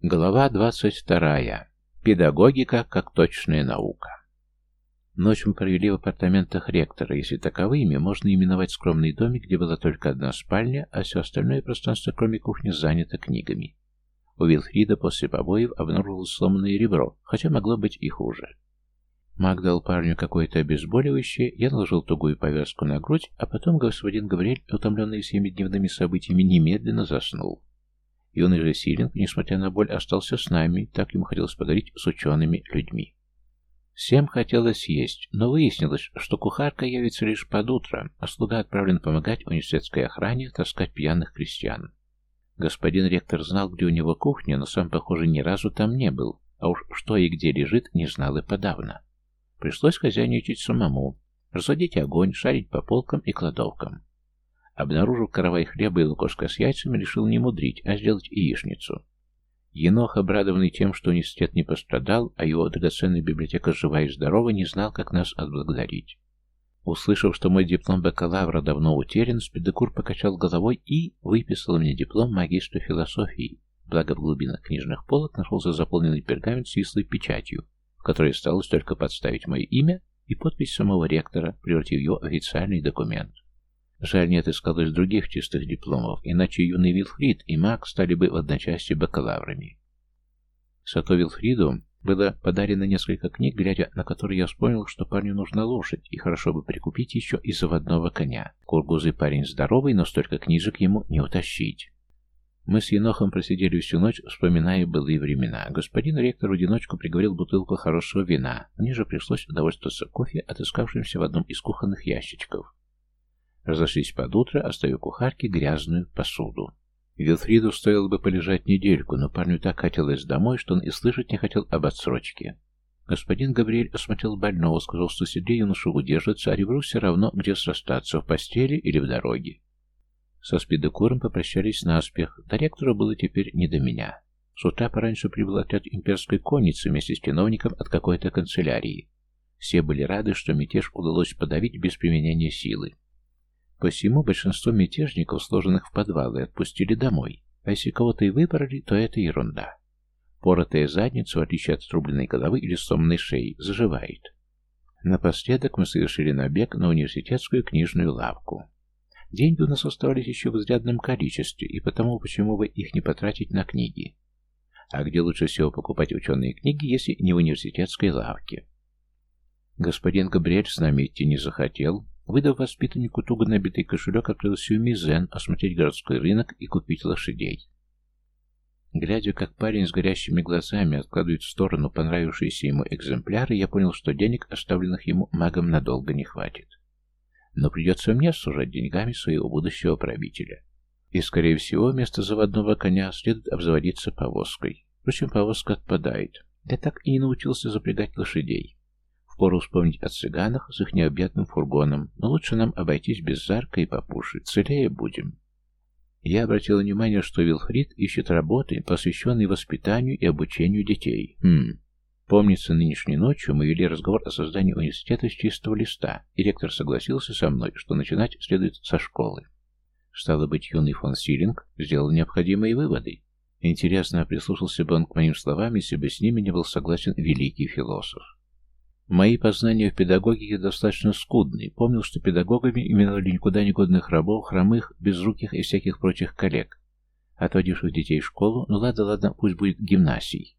Глава 22. Педагогика как точная наука. Ночь мы провели в апартаментах ректора, если таковыми можно именовать скромный домик, где была только одна спальня, а все остальное пространство, кроме кухни, занято книгами. У Вилфрида после побоев обнаружилось сломанное ребро, хотя могло быть и хуже. Маг дал парню какое-то обезболивающее, я наложил тугую повязку на грудь, а потом господин Гавриэль, утомленный всеми дневными событиями, немедленно заснул. Юный же Силинг, несмотря на боль, остался с нами, так ему хотелось подарить с учеными людьми. Всем хотелось есть, но выяснилось, что кухарка явится лишь под утро, а слуга отправлен помогать университетской охране таскать пьяных крестьян. Господин ректор знал, где у него кухня, но сам, похоже, ни разу там не был, а уж что и где лежит, не знал и подавно. Пришлось хозяйничать самому, разводить огонь, шарить по полкам и кладовкам. Обнаружив каравай хлеба и лукошка с яйцами, решил не мудрить, а сделать яичницу. Енох, обрадованный тем, что университет не пострадал, а его драгоценная библиотека жива и здорова, не знал, как нас отблагодарить. Услышав, что мой диплом бакалавра давно утерян, Спидекур покачал головой и выписал мне диплом магистра философии. Благо в глубинах книжных полок нашелся заполненный пергамент с вислой печатью, в которой осталось только подставить мое имя и подпись самого ректора, превратив его в официальный документ. Жаль, не отыскалось других чистых дипломов, иначе юный Вилфрид и Мак стали бы в одночасье бакалаврами. Сато Вилфриду было подарено несколько книг, глядя на которые я вспомнил, что парню нужна лошадь, и хорошо бы прикупить еще и заводного коня. Кургузый парень здоровый, но столько книжек ему не утащить. Мы с Енохом просидели всю ночь, вспоминая былые времена. Господин ректор в одиночку приговорил бутылку хорошего вина. Мне же пришлось удовольствоваться кофе, отыскавшимся в одном из кухонных ящичков. Разошлись под утро, оставив кухарке грязную посуду. Вилфриду стоило бы полежать недельку, но парню так хотелось домой, что он и слышать не хотел об отсрочке. Господин Габриэль осмотрел больного, сказал, что седле юношу удержится, а ребру все равно, где срастаться, в постели или в дороге. Со спидокуром попрощались наспех, до ректора было теперь не до меня. С утра пораньше прибыл отряд имперской конницы вместе с чиновником от какой-то канцелярии. Все были рады, что мятеж удалось подавить без применения силы. Посему большинство мятежников, сложенных в подвалы, отпустили домой, а если кого-то и выбрали, то это ерунда. Поротая задница, в отличие от отрубленной головы или сломанной шеи, заживает. Напоследок мы совершили набег на университетскую книжную лавку. Деньги у нас оставались еще в изрядном количестве, и потому почему бы их не потратить на книги? А где лучше всего покупать ученые книги, если не в университетской лавке? Господин Габриэль с нами идти не захотел, Выдав воспитаннику туго набитый кошелек, отправился в Мизен осмотреть городской рынок и купить лошадей. Глядя, как парень с горящими глазами откладывает в сторону понравившиеся ему экземпляры, я понял, что денег, оставленных ему магом, надолго не хватит. Но придется мне сужать деньгами своего будущего правителя. И, скорее всего, вместо заводного коня следует обзаводиться повозкой. Впрочем, повозка отпадает. Я так и не научился запрягать лошадей. Впору вспомнить о цыганах с их необъятным фургоном, но лучше нам обойтись без Зарка и Папуши, целее будем. Я обратил внимание, что Вилфрид ищет работы, посвященные воспитанию и обучению детей. Хм. Помнится, нынешней ночью мы вели разговор о создании университета с чистого листа, и ректор согласился со мной, что начинать следует со школы. Стало быть, юный фон Силинг сделал необходимые выводы. Интересно, прислушался бы он к моим словам, если бы с ними не был согласен великий философ. Мои познания в педагогике достаточно скудны. Помнил, что педагогами именовали никуда негодных рабов, хромых, безруких и всяких прочих коллег, отводивших детей в школу, ну ладно, ладно, пусть будет гимнасий.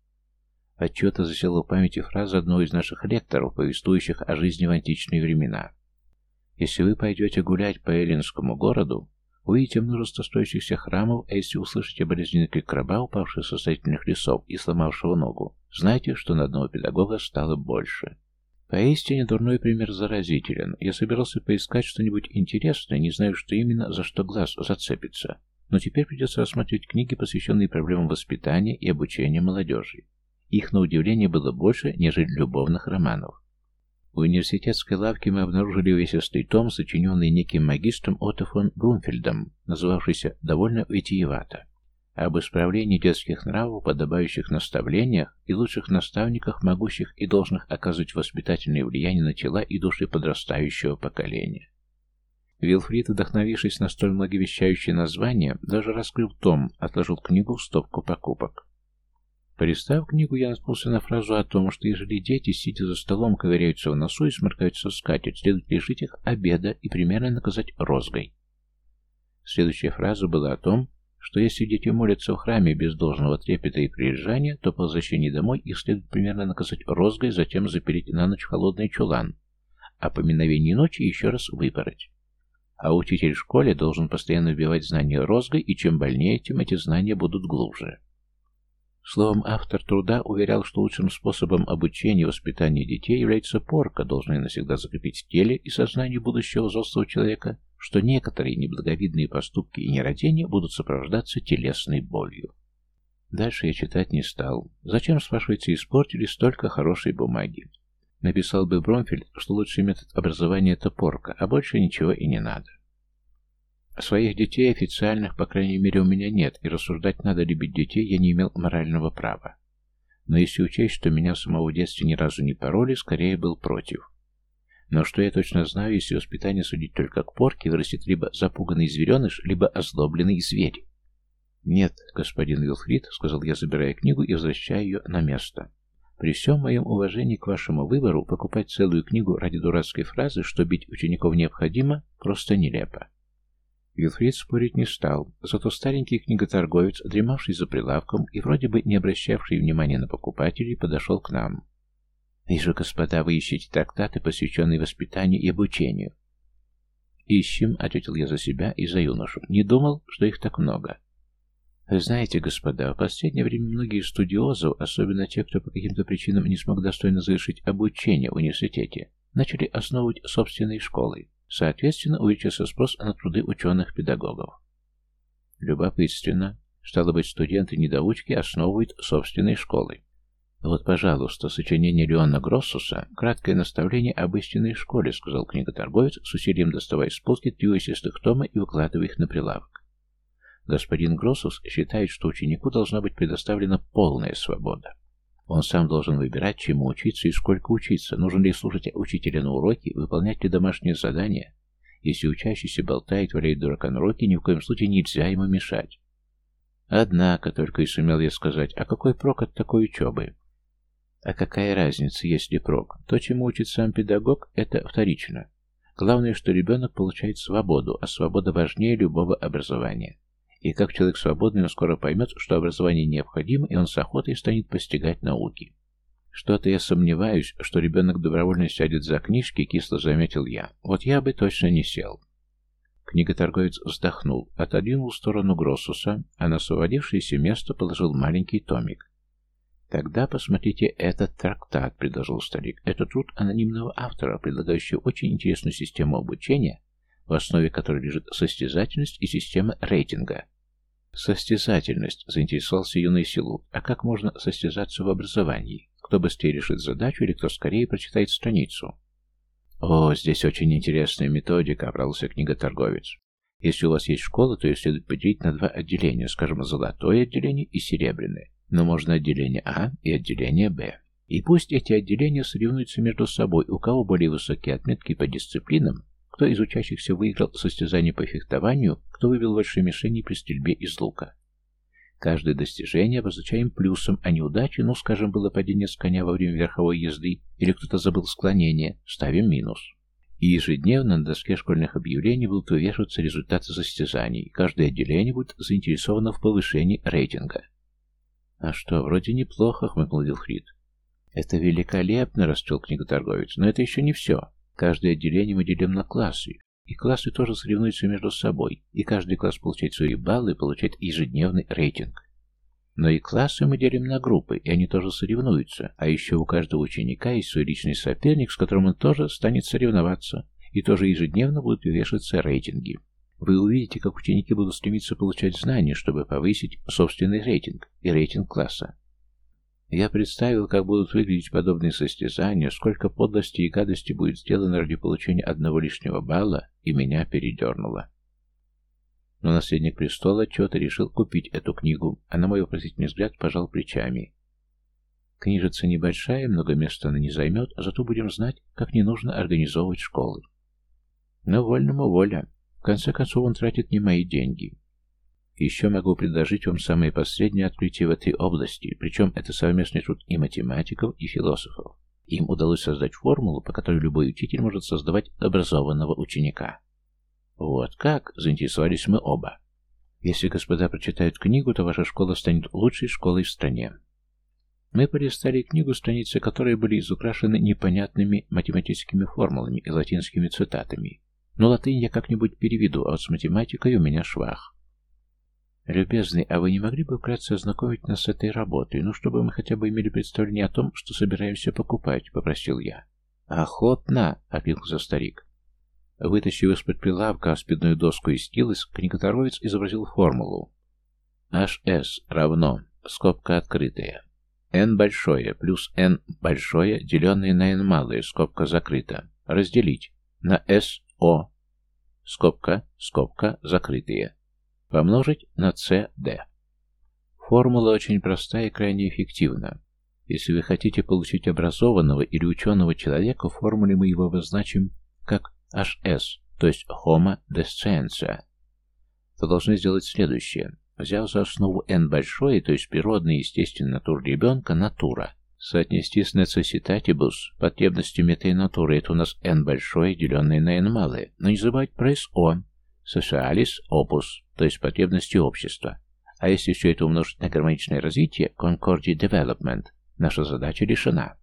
Отчета засела в памяти фраза одного из наших лекторов, повествующих о жизни в античные времена. Если вы пойдете гулять по эллинскому городу, увидите множество стоящихся храмов, а если услышите болезненный крик раба, упавшего со состоятельных лесов и сломавшего ногу, знайте, что на одного педагога стало больше. Поистине дурной пример заразителен. Я собирался поискать что-нибудь интересное, не знаю, что именно, за что глаз зацепится. Но теперь придется рассматривать книги, посвященные проблемам воспитания и обучения молодежи. Их, на удивление, было больше, нежели любовных романов. В университетской лавке мы обнаружили увесистый том, сочиненный неким магистром Отто фон Брунфельдом, называвшийся довольно витиевато об исправлении детских нравов, подобающих наставлениях и лучших наставниках, могущих и должных оказывать воспитательное влияние на тела и души подрастающего поколения. Вилфрид, вдохновившись на столь многовещающее название, даже раскрыл том, отложил книгу в стопку покупок. Полистав книгу, я наткнулся на фразу о том, что ежели дети, сидя за столом, ковыряются в носу и сморкаются скатерть, следует лишить их обеда и примерно наказать розгой. Следующая фраза была о том, что если дети молятся в храме без должного трепета и прилежания, то по возвращении домой их следует примерно наказать розгой, затем запереть на ночь в холодный чулан, а по миновении ночи еще раз выпороть. А учитель в школе должен постоянно вбивать знания розгой, и чем больнее, тем эти знания будут глубже. Словом, автор труда уверял, что лучшим способом обучения и воспитания детей является порка, должная навсегда закрепить в теле и сознании будущего взрослого человека, что некоторые неблаговидные поступки и нерадения будут сопровождаться телесной болью. Дальше я читать не стал. Зачем, спрашивается, испортили столько хорошей бумаги? Написал бы Бромфельд, что лучший метод образования – это порка, а больше ничего и не надо. Своих детей официальных, по крайней мере, у меня нет, и рассуждать надо любить детей я не имел морального права. Но если учесть, что меня в самого детства ни разу не пороли, скорее был против. Но что я точно знаю, если воспитание судить только к порке, вырастет либо запуганный звереныш, либо озлобленный зверь. «Нет, господин Вилфрид», — сказал я, забирая книгу и возвращая ее на место. «При всем моем уважении к вашему выбору покупать целую книгу ради дурацкой фразы, что бить учеников необходимо, просто нелепо. Вилфрид спорить не стал, зато старенький книготорговец, дремавший за прилавком и вроде бы не обращавший внимания на покупателей, подошел к нам. «Вижу, господа, вы ищете трактаты, посвященные воспитанию и обучению». «Ищем», — ответил я за себя и за юношу. «Не думал, что их так много». Вы знаете, господа, в последнее время многие студиозы, особенно те, кто по каким-то причинам не смог достойно завершить обучение в университете, начали основывать собственные школы. Соответственно, увеличился спрос на труды ученых-педагогов. Любопытственно. Стало быть, студенты-недоучки основывают собственные школы. «Вот, пожалуйста, сочинение Леона Гроссуса «Краткое наставление об истинной школе», — сказал книготорговец, с усилием доставая с полки три увесистых тома и выкладывая их на прилавок. Господин Гроссус считает, что ученику должна быть предоставлена полная свобода. Он сам должен выбирать, чему учиться и сколько учиться, нужно ли слушать учителя на уроке, выполнять ли домашние задания. Если учащийся болтает, валяет дурака на уроке, ни в коем случае нельзя ему мешать. Однако, только и сумел я сказать, а какой прок от такой учебы? А какая разница, если прок? То, чему учит сам педагог, это вторично. Главное, что ребенок получает свободу, а свобода важнее любого образования. И как человек свободный, он скоро поймет, что образование необходимо, и он с охотой станет постигать науки. Что-то я сомневаюсь, что ребенок добровольно сядет за книжки, кисло заметил я. Вот я бы точно не сел. Книготорговец вздохнул, отодвинул в сторону Гроссуса, а на освободившееся место положил маленький томик. «Тогда посмотрите этот трактат», — предложил старик. «Это труд анонимного автора, предлагающий очень интересную систему обучения, в основе которой лежит состязательность и система рейтинга. Состязательность, заинтересовался юный Силут. А как можно состязаться в образовании? Кто быстрее решит задачу или кто скорее прочитает страницу? О, здесь очень интересная методика, обрался книготорговец. Если у вас есть школа, то ее следует поделить на два отделения, скажем, золотое отделение и серебряное. Но можно отделение А и отделение Б. И пусть эти отделения соревнуются между собой, у кого более высокие отметки по дисциплинам, кто из учащихся выиграл состязание по фехтованию, кто выбил больше мишени при стрельбе из лука. Каждое достижение обозначаем плюсом, а неудачи, ну, скажем, было падение с коня во время верховой езды, или кто-то забыл склонение, ставим минус. И ежедневно на доске школьных объявлений будут вывешиваться результаты состязаний, каждое отделение будет заинтересовано в повышении рейтинга. «А что, вроде неплохо», — хмыкнул Вилфрид. «Это великолепно», — расцвел книготорговец, — «но это еще не все. Каждое отделение мы делим на классы, и классы тоже соревнуются между собой, и каждый класс получает свои баллы и получает ежедневный рейтинг. Но и классы мы делим на группы, и они тоже соревнуются, а еще у каждого ученика есть свой личный соперник, с которым он тоже станет соревноваться, и тоже ежедневно будут вешаться рейтинги. Вы увидите, как ученики будут стремиться получать знания, чтобы повысить собственный рейтинг и рейтинг класса. Я представил, как будут выглядеть подобные состязания, сколько подлости и гадости будет сделано ради получения одного лишнего балла, и меня передернуло. Но наследник престола чего-то решил купить эту книгу, а на мой вопросительный взгляд пожал плечами. Книжица небольшая, много места она не займет, а зато будем знать, как не нужно организовывать школы. Но вольному воля. В конце концов, он тратит не мои деньги. Еще могу предложить вам самое последнее открытие в этой области, причем это совместный труд и математиков, и философов. Им удалось создать формулу, по которой любой учитель может создавать образованного ученика. Вот как, заинтересовались мы оба. Если господа прочитают книгу, то ваша школа станет лучшей школой в стране. Мы полистали книгу, страницы которой были изукрашены непонятными математическими формулами и латинскими цитатами. Но латынь я как-нибудь переведу, а вот с математикой у меня швах. «Любезный, а вы не могли бы вкратце ознакомить нас с этой работой, ну, чтобы мы хотя бы имели представление о том, что собираемся покупать?» — попросил я. «Охотно!» — окликнулся старик. Вытащив из-под прилавка спидную доску и стилус, книготорговец изобразил формулу. HS равно, скобка открытая, n большое плюс n большое, деленное на n малое, скобка закрыта, разделить на SO, скобка, скобка, закрытые помножить на CD. Формула очень простая и крайне эффективна. Если вы хотите получить образованного или ученого человека, в формуле мы его обозначим как HS, то есть Homo descentia, то должны сделать следующее. Взяв за основу n большое, то есть природный естественный натур ребенка, натура, соотнести с necessitatibus, потребностью метой натуры, это у нас n большое, деленное на n малое, но не забывать про SO, socialis opus, то есть потребности общества. А если все это умножить на гармоничное развитие, Concordia Development, наша задача решена.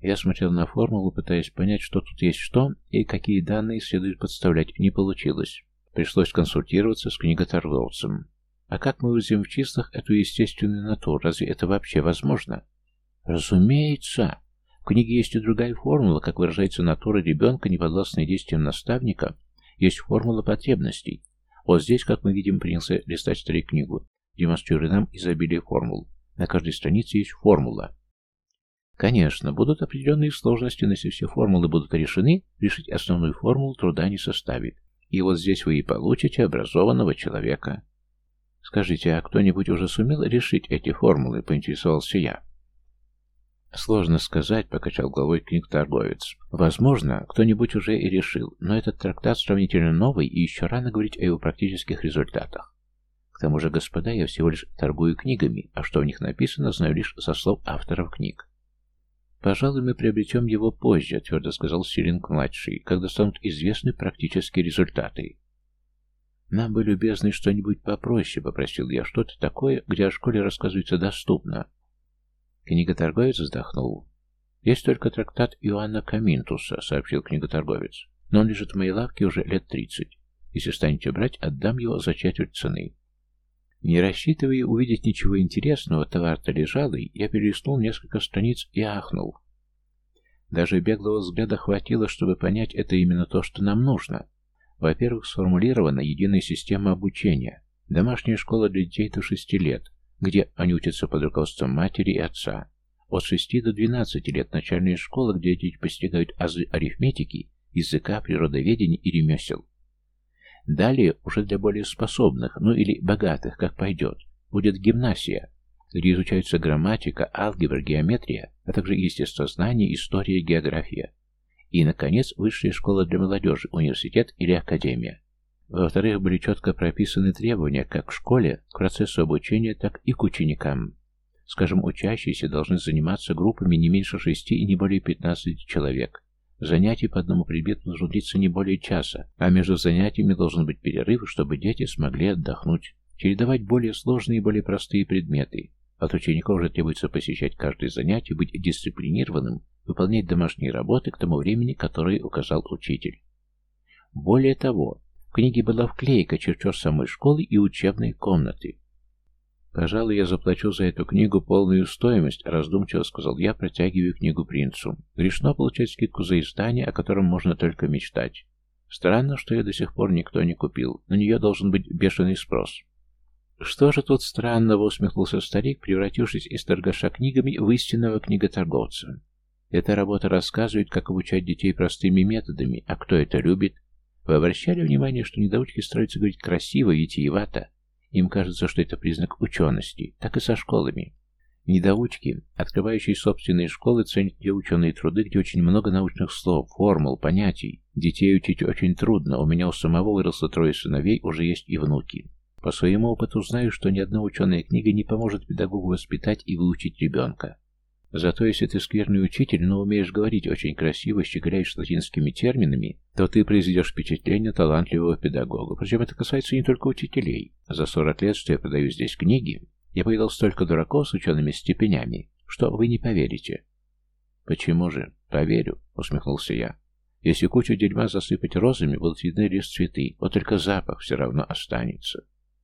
Я смотрел на формулу, пытаясь понять, что тут есть что и какие данные следует подставлять. Не получилось. Пришлось консультироваться с книготорговцем. А как мы увидим в числах эту естественную натуру? Разве это вообще возможно? Разумеется. В книге есть и другая формула, как выражается натура ребенка, неподвластная действиям наставника, есть формула потребностей. Вот здесь, как мы видим, принялся листать старик книгу, демонстрируя нам изобилие формул. На каждой странице есть формула. Конечно, будут определенные сложности, но если все формулы будут решены, решить основную формулу труда не составит. И вот здесь вы и получите образованного человека. Скажите, а кто-нибудь уже сумел решить эти формулы, поинтересовался я. Сложно сказать, покачал головой книг-торговец. Возможно, кто-нибудь уже и решил, но этот трактат сравнительно новый, и еще рано говорить о его практических результатах. К тому же, господа, я всего лишь торгую книгами, а что в них написано, знаю лишь со слов авторов книг. «Пожалуй, мы приобретем его позже», — твердо сказал Сиринг-младший, «когда станут известны практические результаты». «Нам бы, любезный, что-нибудь попроще», — попросил я, «что-то такое, где о школе рассказывается доступно, Книготорговец вздохнул. «Есть только трактат Иоанна Каминтуса», — сообщил книготорговец. «Но он лежит в моей лавке уже лет тридцать. Если станете брать, отдам его за четверть цены». Не рассчитывая увидеть ничего интересного, товар-то лежалый, я перелистнул несколько страниц и ахнул. Даже беглого взгляда хватило, чтобы понять, это именно то, что нам нужно. Во-первых, сформулирована единая система обучения. Домашняя школа для детей до шести лет, где они учатся под руководством матери и отца. От 6 до 12 лет начальная школа, где дети постигают азы арифметики, языка, природоведения и ремесел. Далее, уже для более способных, ну или богатых, как пойдет, будет гимнасия, где изучаются грамматика, алгебра, геометрия, а также естествознание, история, география. И, наконец, высшая школа для молодежи, университет или академия. Во-вторых, были четко прописаны требования как к школе, к процессу обучения, так и к ученикам. Скажем, учащиеся должны заниматься группами не меньше шести и не более 15 человек. Занятия по одному предмету должны длиться не более часа, а между занятиями должен быть перерыв, чтобы дети смогли отдохнуть. Чередовать более сложные и более простые предметы. От учеников уже требуется посещать каждое занятие, быть дисциплинированным, выполнять домашние работы к тому времени, которое указал учитель. Более того, книге была вклейка, чертеж самой школы и учебной комнаты. «Пожалуй, я заплачу за эту книгу полную стоимость», — раздумчиво сказал я, протягивая книгу принцу. «Грешно получать скидку за издание, о котором можно только мечтать. Странно, что ее до сих пор никто не купил. На нее должен быть бешеный спрос». «Что же тут странного?» — усмехнулся старик, превратившись из торгаша книгами в истинного книготорговца. «Эта работа рассказывает, как обучать детей простыми методами, а кто это любит, вы обращали внимание, что недоучки стараются говорить красиво и витиевато? Им кажется, что это признак учености. Так и со школами. Недоучки, открывающие собственные школы, ценят те ученые труды, где очень много научных слов, формул, понятий. Детей учить очень трудно, у меня у самого выросло трое сыновей, уже есть и внуки. По своему опыту знаю, что ни одна ученая книга не поможет педагогу воспитать и выучить ребенка. Зато если ты скверный учитель, но умеешь говорить очень красиво, щеголяешь латинскими терминами, то ты произведешь впечатление талантливого педагога. Причем это касается не только учителей. За 40 лет, что я продаю здесь книги, я повидал столько дураков с учеными степенями, что вы не поверите. «Почему же? Поверю», — усмехнулся я. «Если кучу дерьма засыпать розами, будут видны лишь цветы, вот только запах все равно останется».